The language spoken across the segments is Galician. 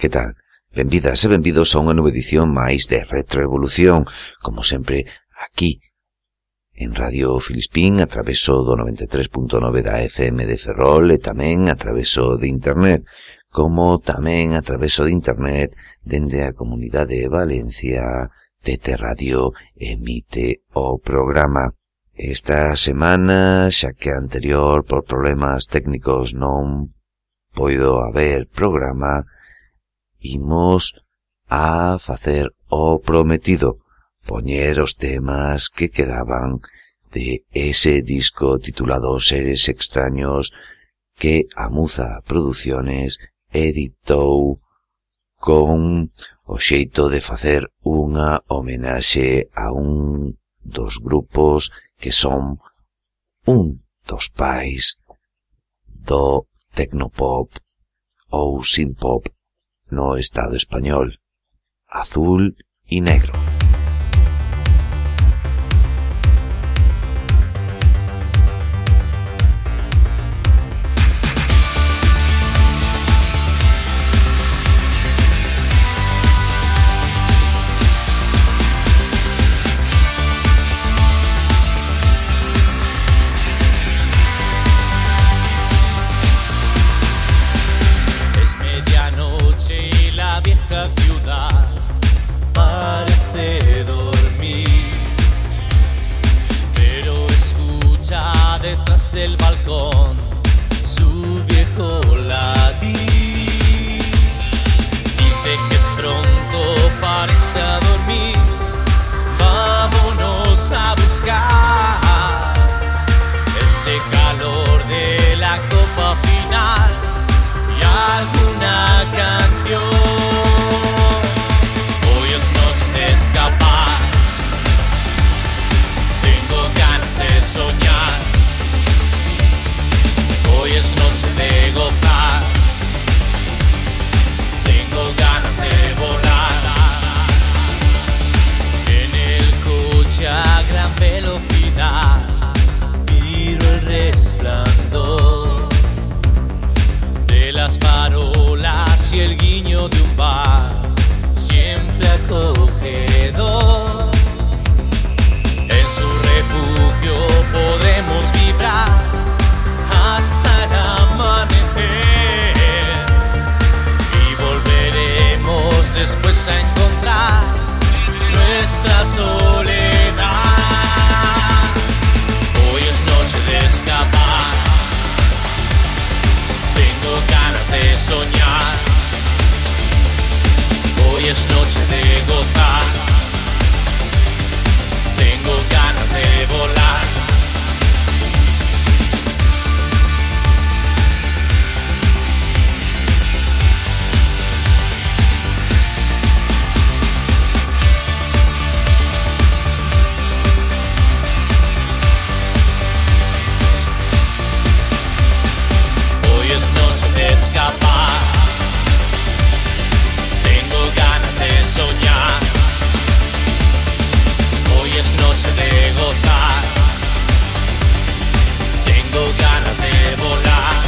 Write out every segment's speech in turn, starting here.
que tal? Benvidas e benvidos a unha nova edición máis de Retroevolución, como sempre aquí en Radio Filispín a traveso do 93.9 da FM de Ferrol e tamén a traveso de Internet, como tamén a traveso de Internet dende a Comunidade de Valencia TT Radio emite o programa. Esta semana, xa que anterior por problemas técnicos non poido haber programa, imos a facer o prometido, poñer os temas que quedaban de ese disco titulado Seres Extraños que Amuza Producciones editou con o xeito de facer unha homenaxe a un dos grupos que son un dos pais do tecnopop ou synpop no Estado español, azul y negro. de un bar, siempre acogedor. En su refugio podremos vibrar hasta el amanecer y volveremos después a encontrar nuestra soledad. Hoy es noche de escapar. Tengo ganas de soñar. Hoy es noche de gozar. Tengo ganas de volar. noche de gozar. Tengo ganas de volar.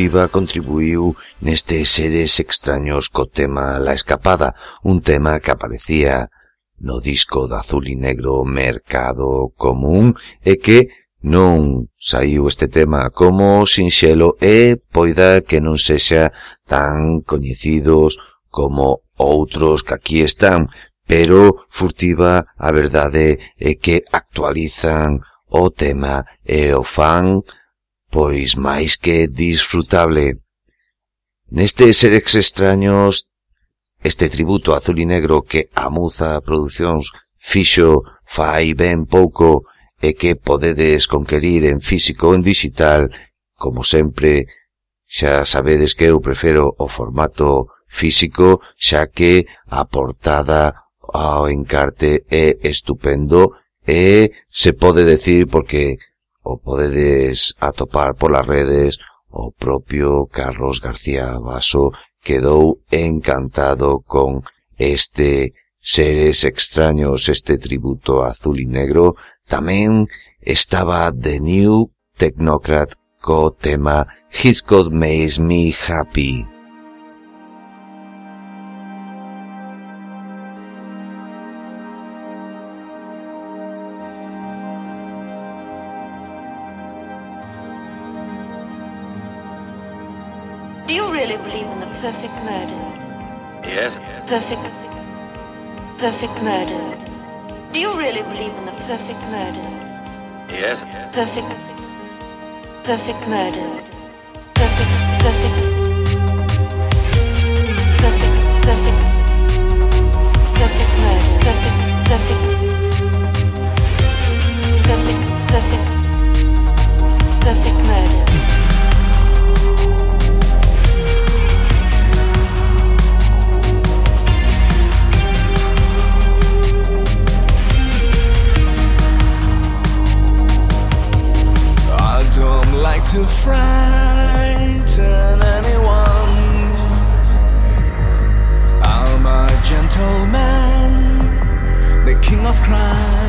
Furtiva contribuíu nestes seres extraños co tema La Escapada, un tema que aparecía no disco de azul e negro Mercado Común e que non saiu este tema como sinxelo e poida que non sexa tan coñecidos como outros que aquí están, pero furtiva a verdade é que actualizan o tema e o fan pois máis que disfrutable. Neste Serex extraños, este tributo azul e negro que Amuza Producións fixo fai ben pouco e que podedes conquerir en físico ou en digital, como sempre, xa sabedes que eu prefiro o formato físico, xa que a portada ao encarte é estupendo e se pode decir porque o podedes atopar polas redes o propio Carlos García Basso quedou encantado con este Seres Extraños, este tributo azul e negro. Tamén estaba The New Technocrat co tema Hitchcock Makes Me Happy. Really believe in the perfect murder? Yes. Perfect. Perfect murder. Perfect. Perfect. Perfect. Perfect. Perfect murder. Perfect. Perfect. Perfect. To frighten anyone. I'm a gentleman, the king of crime.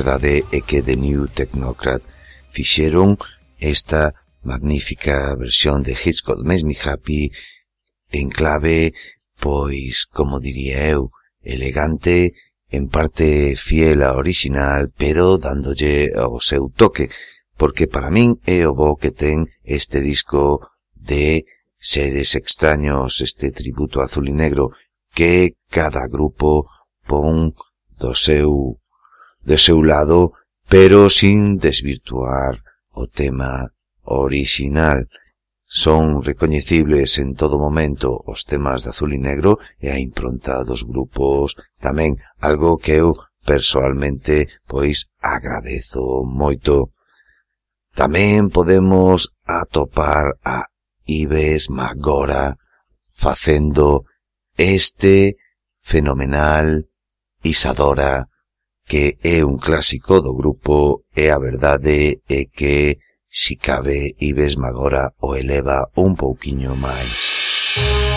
verdade é que The New Technocrat fixeron esta magnífica versión de Hitchcock Makes Me Happy en clave, pois, como diría eu, elegante, en parte fiel a original, pero dándolle o seu toque, porque para min é o bo que ten este disco de Seres Extraños, este tributo azul e negro, que cada grupo pon do seu de seu lado, pero sin desvirtuar o tema original. Son recoñecibles en todo momento os temas de azul e negro e a impronta dos grupos tamén, algo que eu persoalmente pois agradezo moito. Tamén podemos atopar a Ives Magora facendo este fenomenal Isadora que é un clásico do grupo e a verdade é que, si cabe, Ives Magora o eleva un pouquiño máis. Música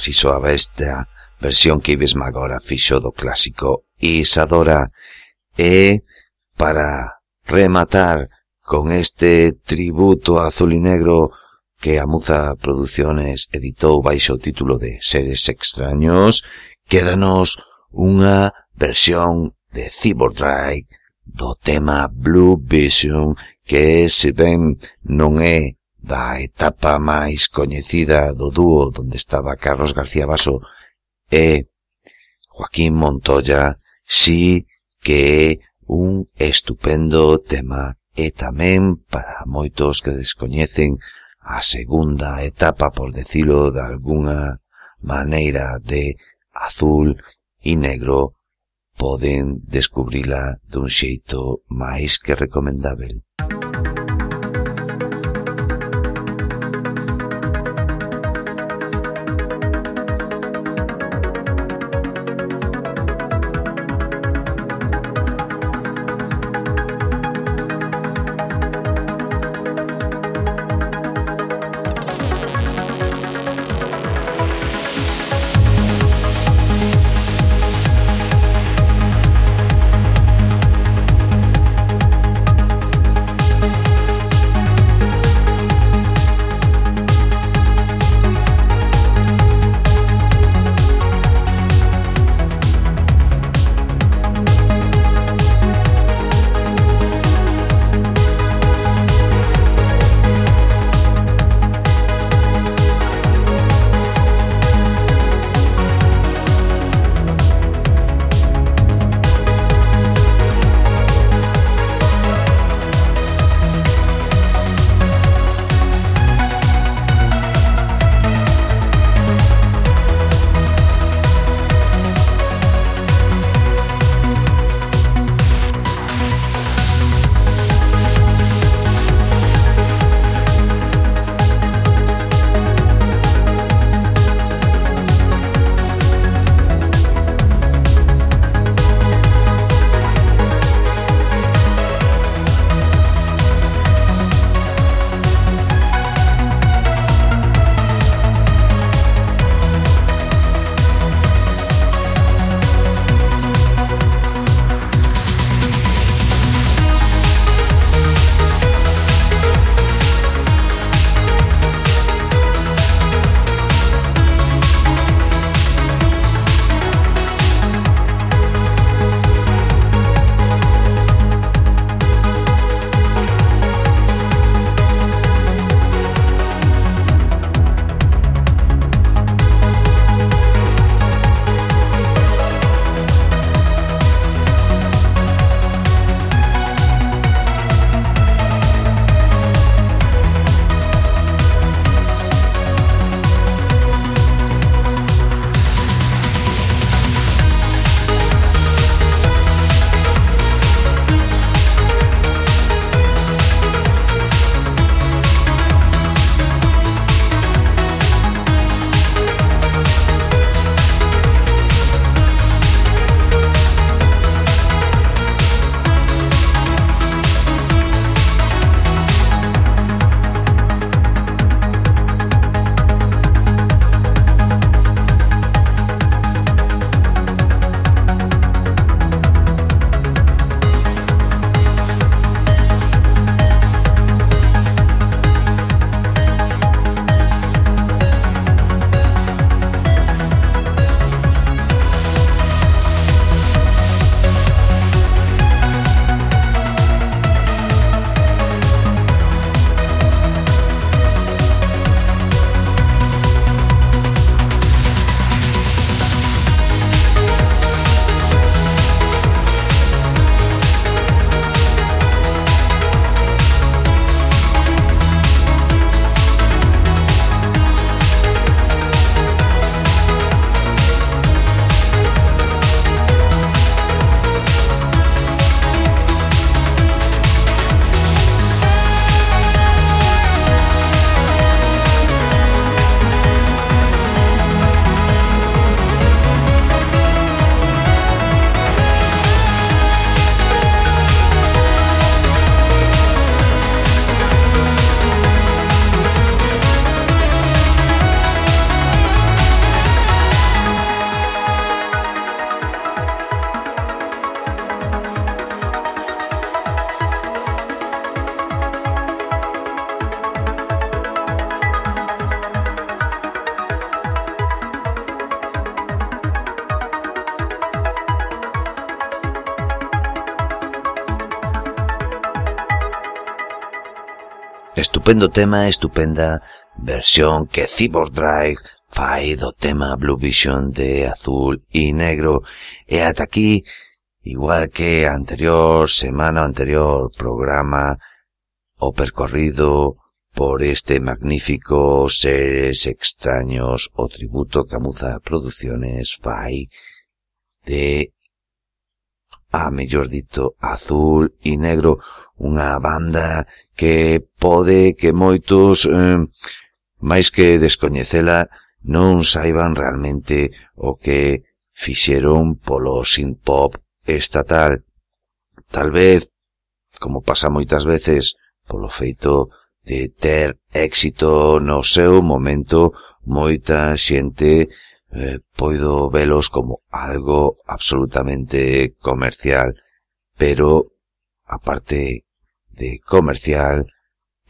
Así soaba esta versión que ibes agora fixo do clásico Isadora. E, para rematar con este tributo azul e negro que a Muza Producciones editou baixo o título de Seres Extraños, quédanos unha versión de Cyborg Drive do tema Blue Vision que se ben non é da etapa máis coñecida do dúo onde estaba Carlos García Basso e Joaquín Montoya sí que é un estupendo tema e tamén para moitos que descoñecen a segunda etapa, por decirlo de alguna maneira, de azul e negro, poden descubrila dun xeito máis que recomendável. Música estupendo tema, estupenda versión que Cyborg Drive fai do tema Blue Vision de azul e negro. E ata aquí, igual que anterior semana, anterior programa, o percorrido por este magnífico Seres Extraños o tributo que Amuza Producciones fai de a mellor dito azul e negro unha banda que pode que moitos, eh, máis que descoñecela, non saiban realmente o que fixeron polo synth-pop estatal. Tal vez, como pasa moitas veces, polo feito de ter éxito no seu momento, moita xente eh, poido velos como algo absolutamente comercial, pero, aparte de comercial,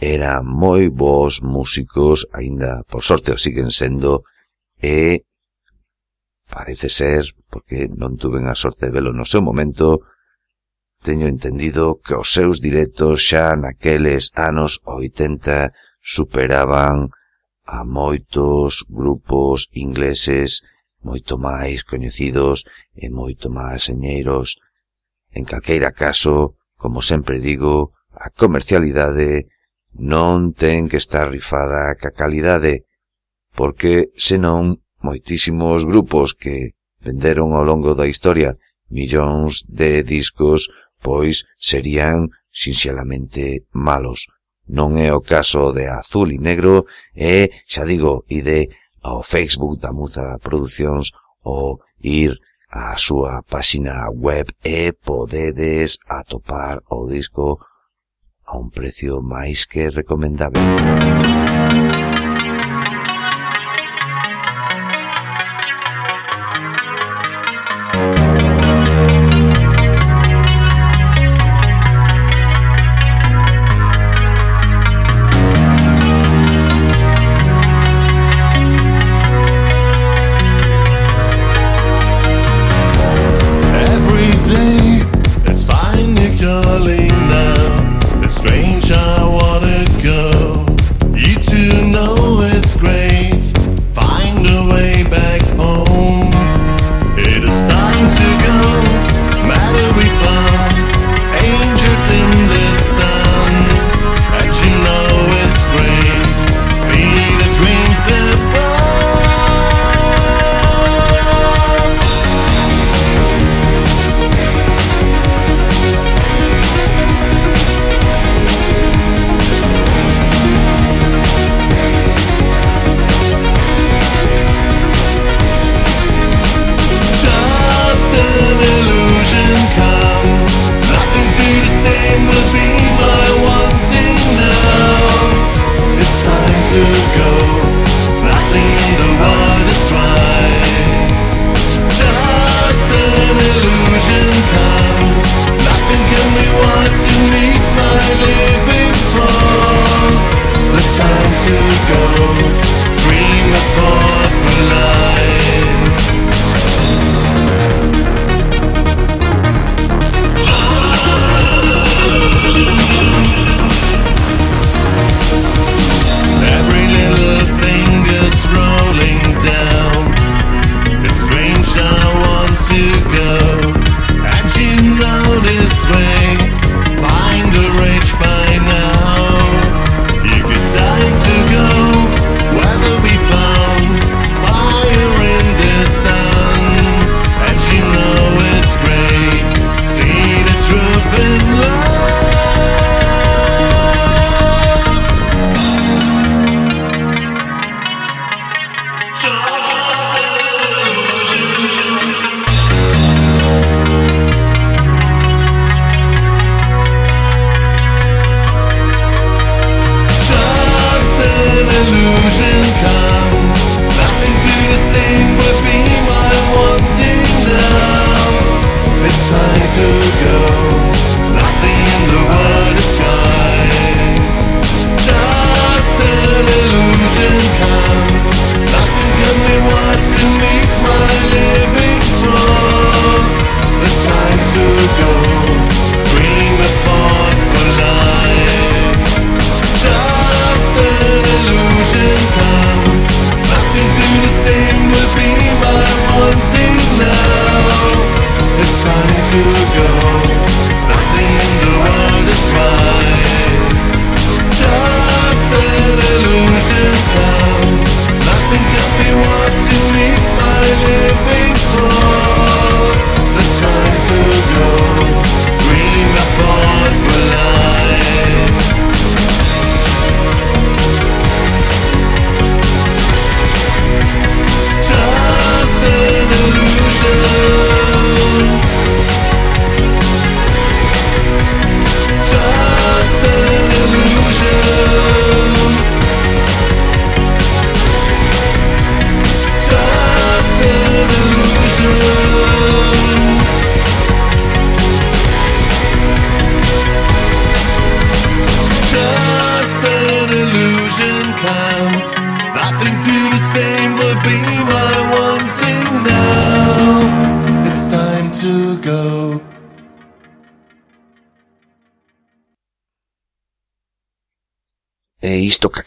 eran moi bons músicos, aínda por sorte o siguen sendo, e parece ser, porque non tuven a sorte de velo no seu momento, teño entendido que os seus directos xa naqueles anos 80 superaban a moitos grupos ingleses moito máis coñecidos e moito máis señeiros. En calqueira caso, como sempre digo, a comercialidade non ten que estar rifada ca calidade, porque senón moitísimos grupos que venderon ao longo da historia millóns de discos pois serían sinxelamente malos. Non é o caso de Azul e Negro e, xa digo, ide ao Facebook da Muza Producións ou ir á súa páxina web e podedes atopar o disco a un prezo máis que recomendable.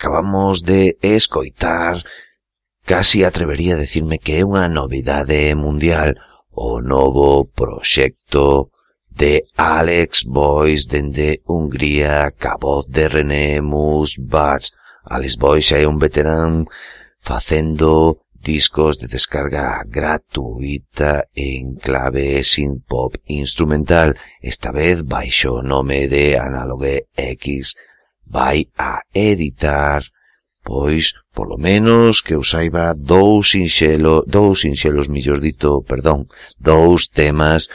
acabamos de escoitar casi atrevería a decirme que é unha novidade mundial o novo proxecto de Alex Boyce dende Hungría ca voz de René Musbach. Alex Boyce xa é un veterán facendo discos de descarga gratuita en clave sin pop instrumental, esta vez baixo o nome de Analogue X vai a editar pois, polo menos que eu saiba dous sinxelo, dous sinxelos millor dito, perdón, dous temas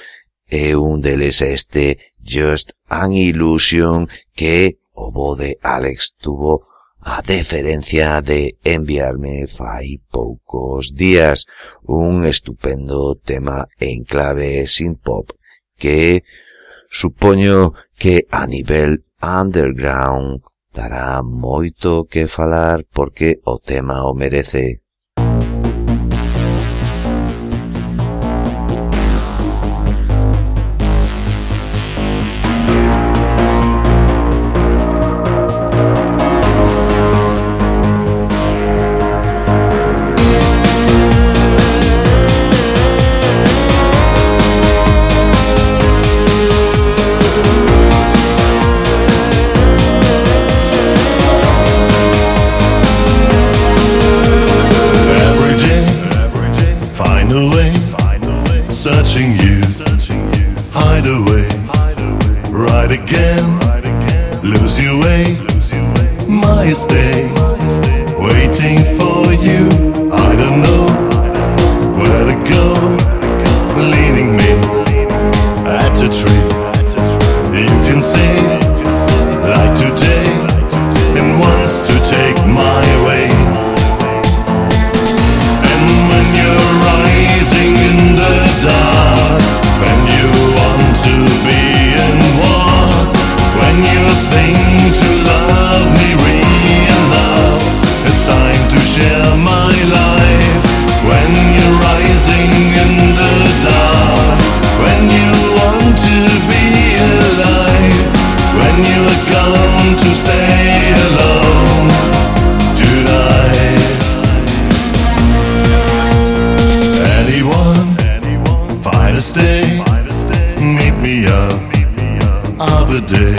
e un deles este Just an Illusion que o bo de Alex tuvo a deferencia de enviarme fai poucos días. Un estupendo tema en clave sin pop que supoño que a nivel Underground dará moito que falar porque o tema o merece. mistake. Meet me up other day,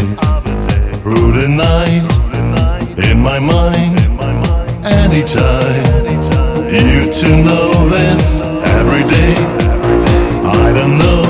through the night. In my mind, anytime. You to know this every day. I don't know.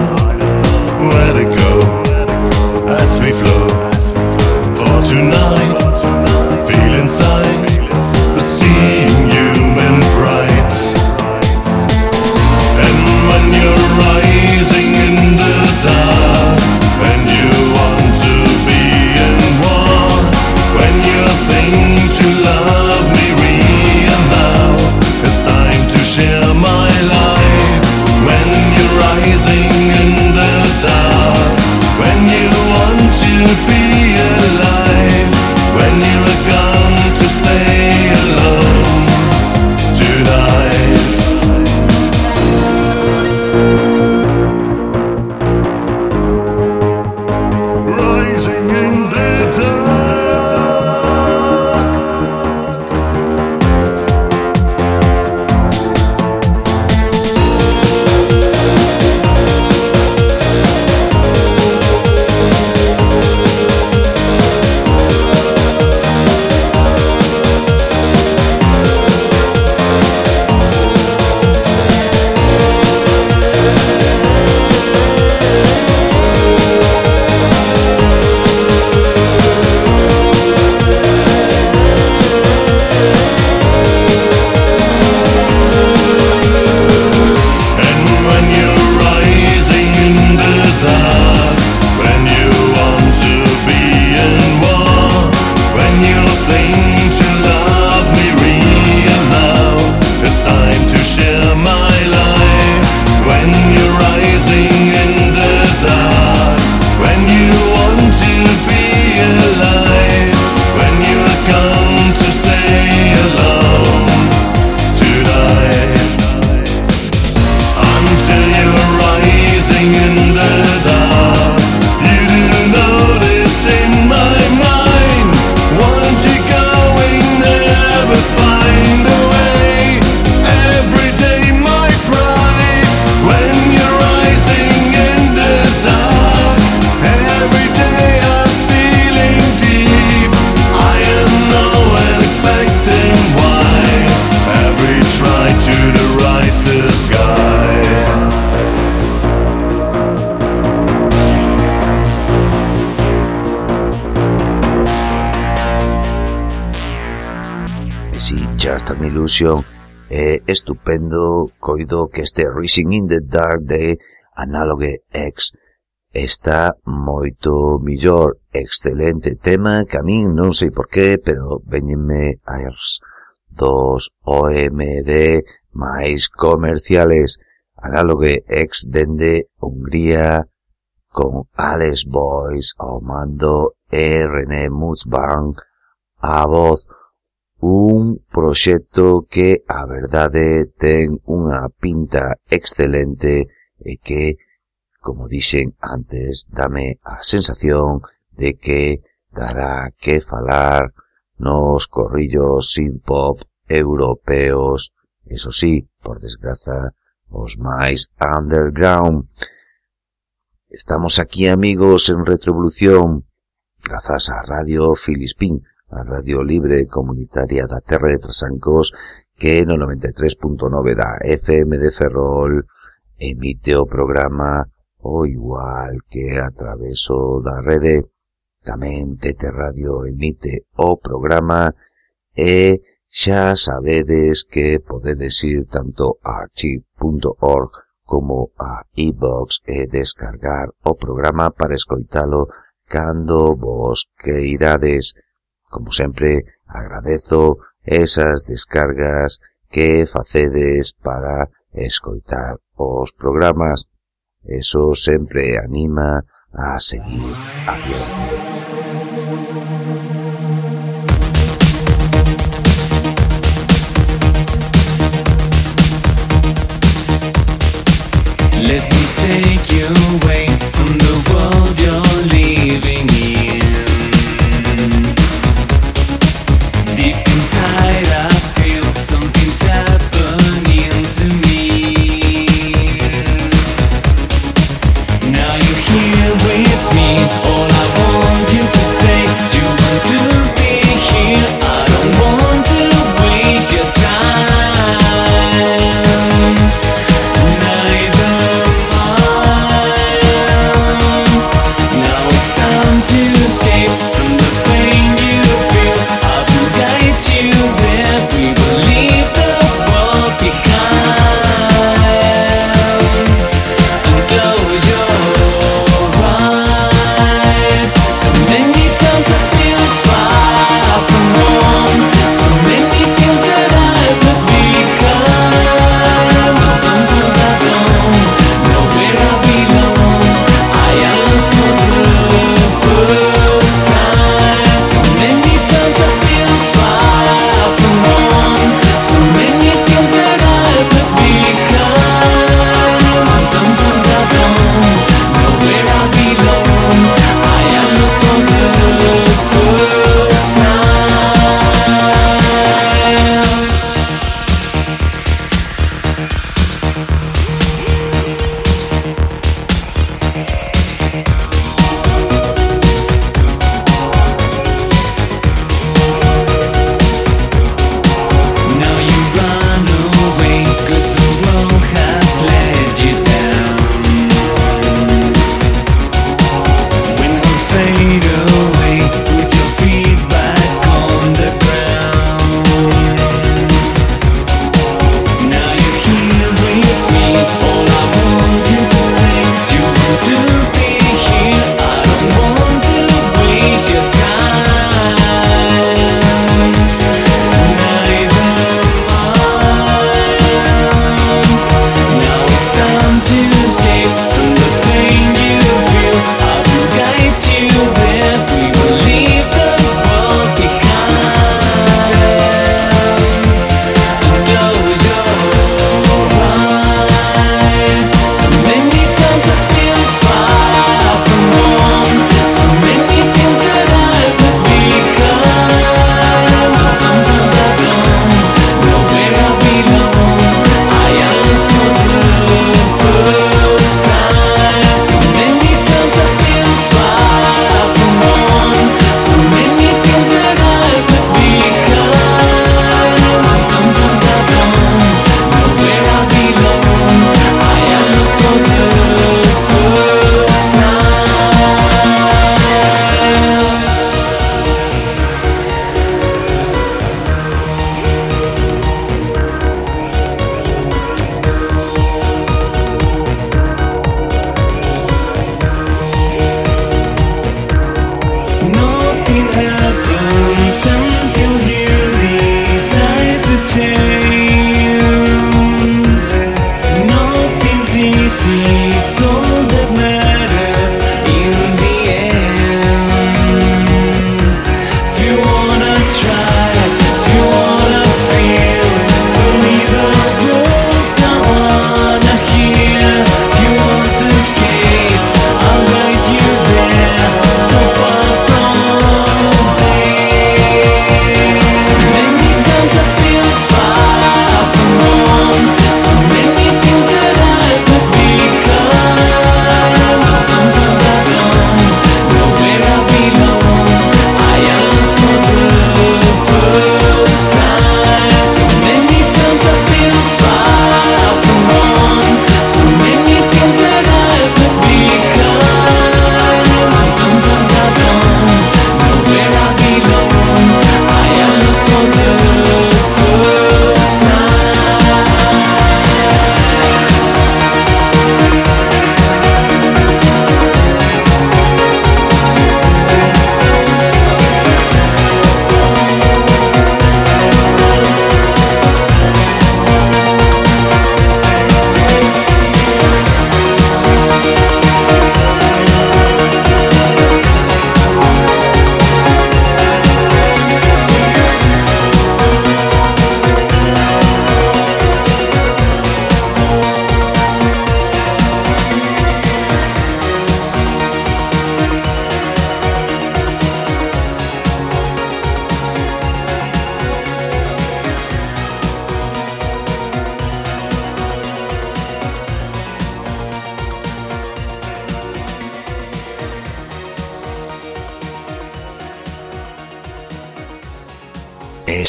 conclusión é estupendo coido que este Rising in the Dark de Analogue X está moito millor, excelente tema, que a min non sei por qué, pero veñenme airs dos OMD máis comerciales. Analogue X dende Hungría con Alex Boys ao mando e René Mutzbank a voz un proxecto que, a verdade, ten unha pinta excelente e que, como dixen antes, dame a sensación de que dará que falar nos corrillos sin pop europeos, eso sí, por desgraza, os máis underground. Estamos aquí, amigos, en Retrovolución, grazas a Radio Filispín, a Radio Libre Comunitaria da Terra de Trasancos que no 93.9 da FM de Ferrol emite o programa o igual que a traveso da rede. Tamén Tete Radio emite o programa e xa sabedes que podedes ir tanto a archive.org como a iBox e, descargar o programa para escoitalo cando vos que irades Como sempre, agradezo esas descargas que facedes para escoitar os programas. Eso sempre anima a seguir abierto. Let me take you away from the world you're living in. Inside, I feel something's happening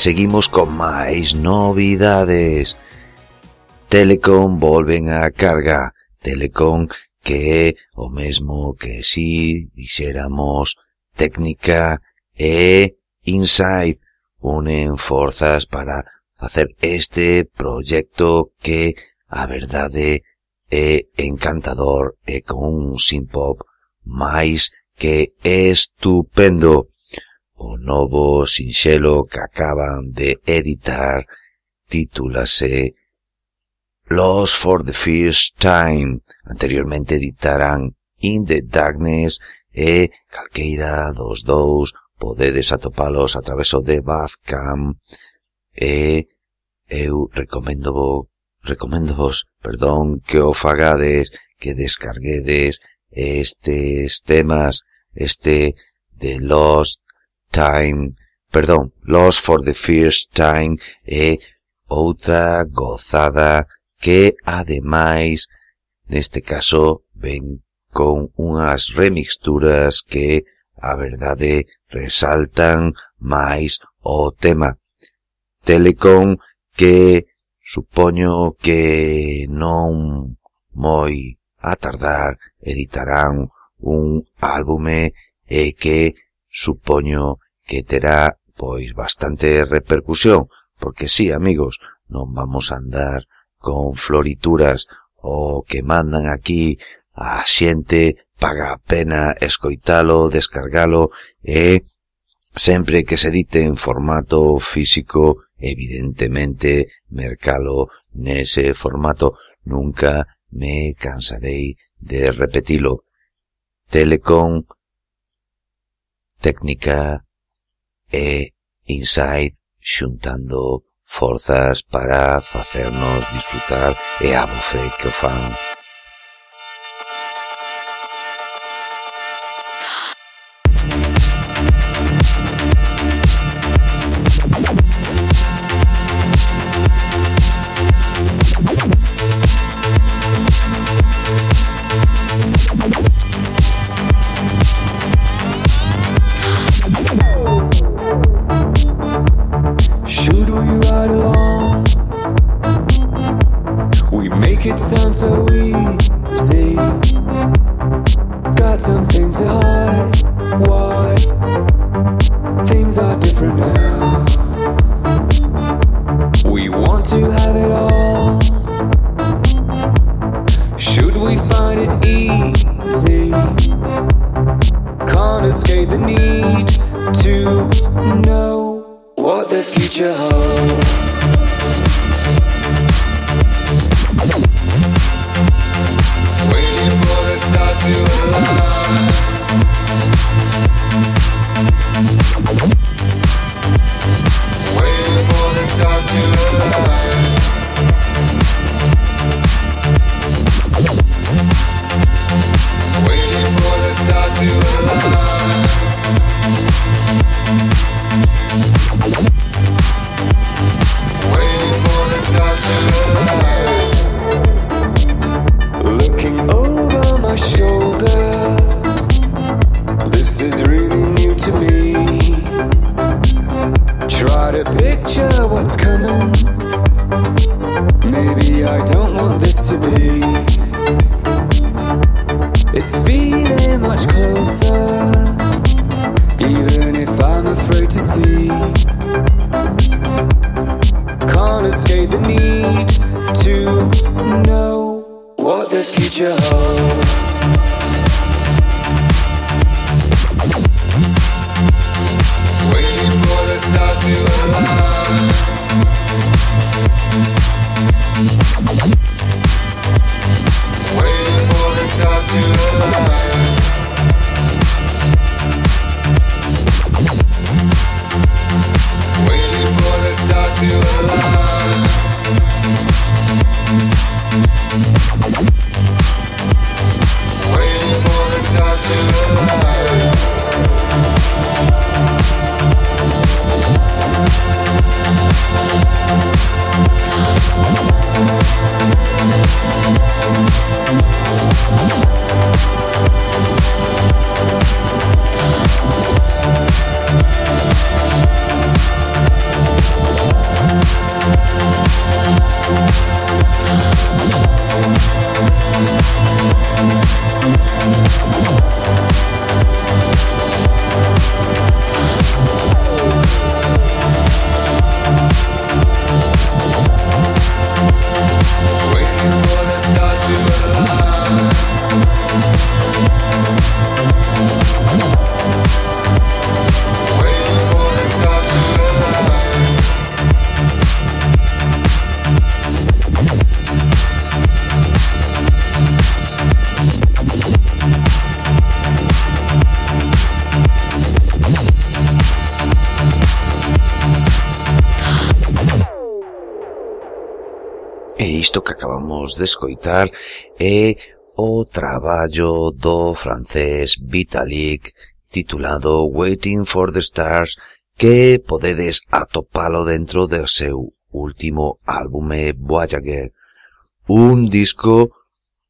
seguimos con máis novidades. Telecom volven á carga. Telecom que é o mesmo que si dixéramos técnica e Inside unen forzas para facer este proxecto que a verdade é encantador e con un synth pop máis que estupendo. O novo sinxelo que acaban de editar titúlase Lost for the First Time. Anteriormente editarán In the Darkness e calqueira dos dous podedes atopalos a traveso de Bazcam e eu recomendo vos, recomendo vos, perdón, que o fagades, que descarguedes estes temas, este de los time, perdón, Lost for the First Time é outra gozada que ademais neste caso ven con unhas remixturas que a verdade resaltan máis o tema. Telecom que supoño que non moi a tardar editarán un álbume e que supoño que terá pois bastante repercusión, porque sí, amigos, non vamos a andar con florituras o que mandan aquí a xente paga a pena escoitalo, descargalo e sempre que se dite en formato físico, evidentemente mercalo nese formato, nunca me cansarei de repetilo. Telecom técnica e Inside xuntando forzas para facernos disfrutar e a bofe que o fan. Isto que acabamos de escoitar é o traballo do francés Vitalik titulado Waiting for the Stars que podedes atopalo dentro do seu último álbume Voyager. Un disco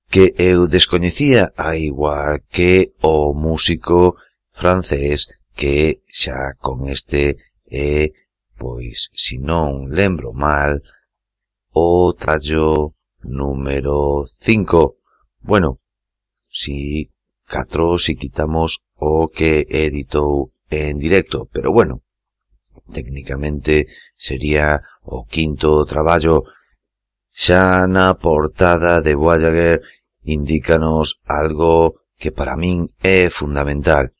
que eu descoñecía, a igual que o músico francés que xa con este é, pois, si non lembro mal, o tallo número 5. Bueno, si 4 si quitamos o que editou en directo, pero bueno, técnicamente sería o quinto traballo xa na portada de Voyager indícanos algo que para min é fundamental.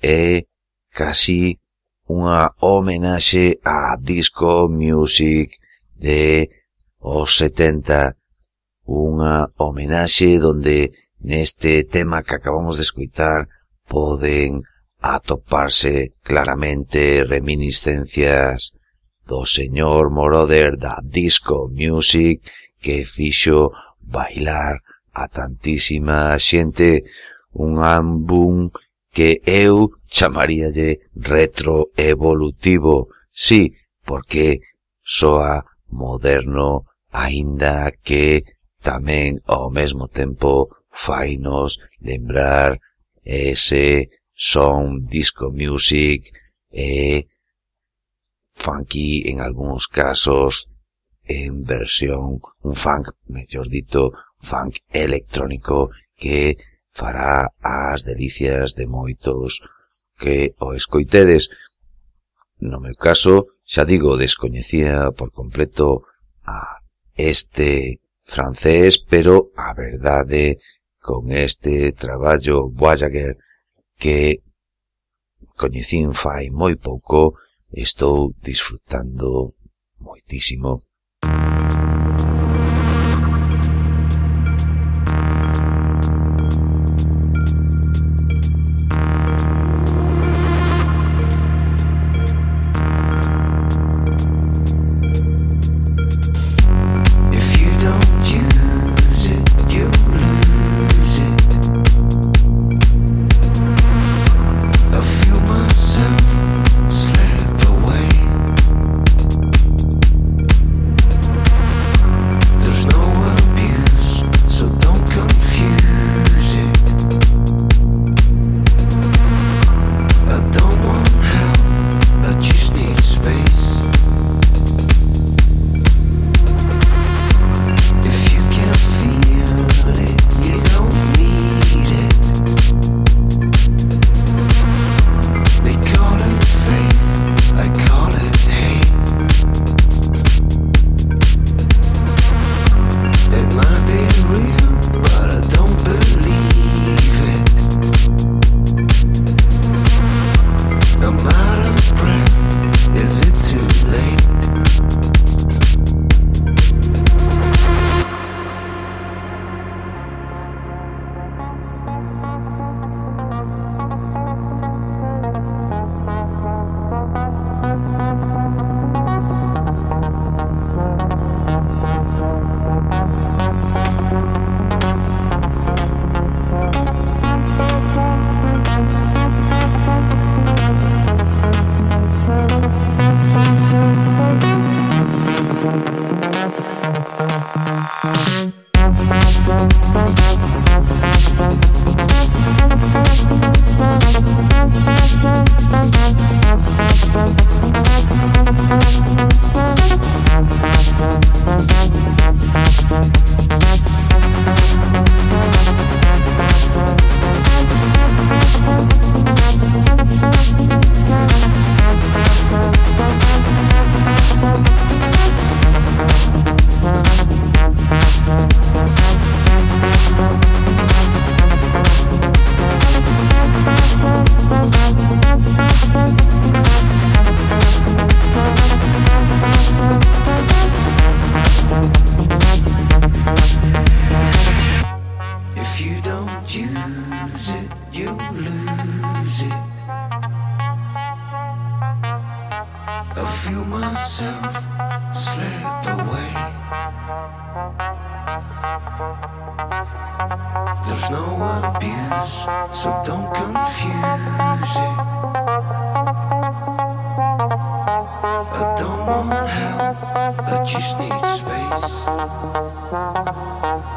É casi unha homenaxe a Disco Music de os 70, unha homenaxe donde neste tema que acabamos de escutar poden atoparse claramente reminiscencias do señor Moroder da Disco Music que fixo bailar a tantísima xente un álbum que eu chamaríalle retroevolutivo, sí, porque soa moderno, aínda que tamén ao mesmo tempo fainos lembrar ese son disco music e funky en algúns casos en versión un funk, mellor dito, funk electrónico que fará as delicias de moitos que o escoitedes. No meu caso, xa digo, descoñecía por completo a este francés, pero a verdade con este traballo Voyager que coñecín fai moi pouco, estou disfrutando moitísimo.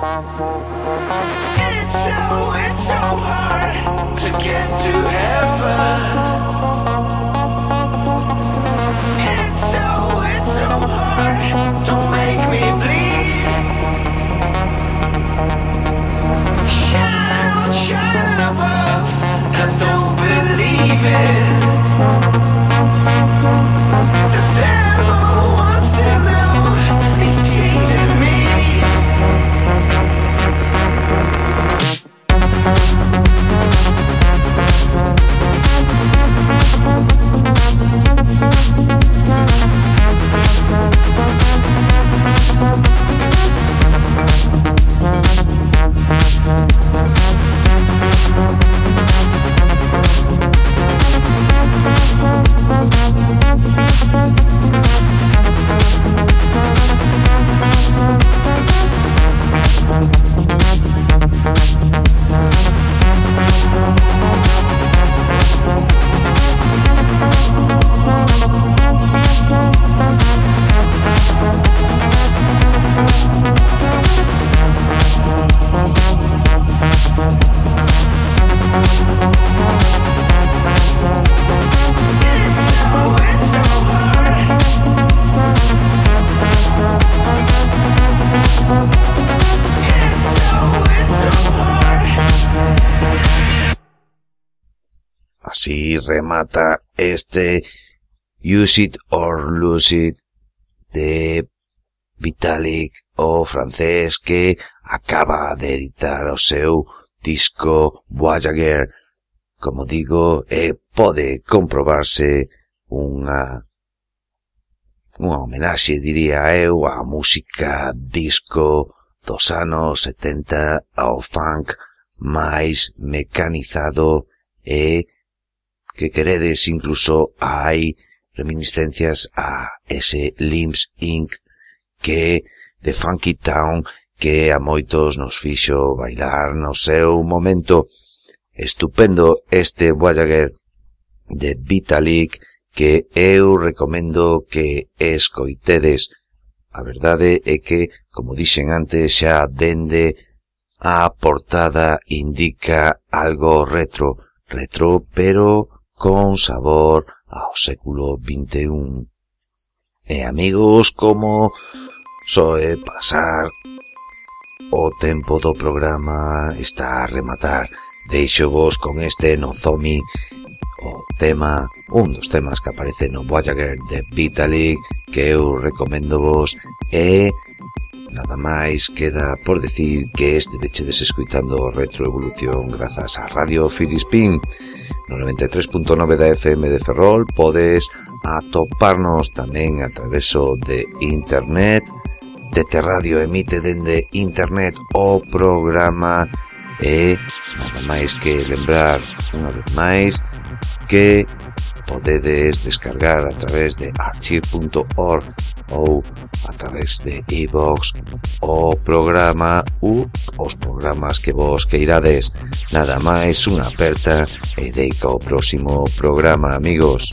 It's so, it's so hard to get to heaven. remata este Use It or Lose It de Vitalik, o francés que acaba de editar o seu disco Voyager. Como digo, e pode comprobarse unha unha homenaxe, diría eu, á música disco dos anos 70 ao funk máis mecanizado e que queredes, incluso hai reminiscencias a ese Limbs Inc. que de Funky Town que a moitos nos fixo bailar no seu momento. Estupendo este Voyager de Vitalik que eu recomendo que escoitedes. A verdade é que, como dixen antes, xa dende a portada indica algo retro. Retro, pero con sabor ao século XXI. E amigos, como soe pasar o tempo do programa está a rematar. Deixo vos con este Nozomi o tema, un dos temas que aparece no Voyager de Vitalik que eu recomendo vos e Nada máis queda por decir que este vechedes escuitando Retroevolución grazas a Radio Filispín. No 93.9 da FM de Ferrol podes atoparnos tamén a traveso de internet. TT Radio emite dende internet o programa e nada máis que lembrar unha vez máis que podedes descargar a través de archive.org ou a través de iVox o programa u os programas que vos queirades. Nada máis, unha aperta e deica o próximo programa, amigos.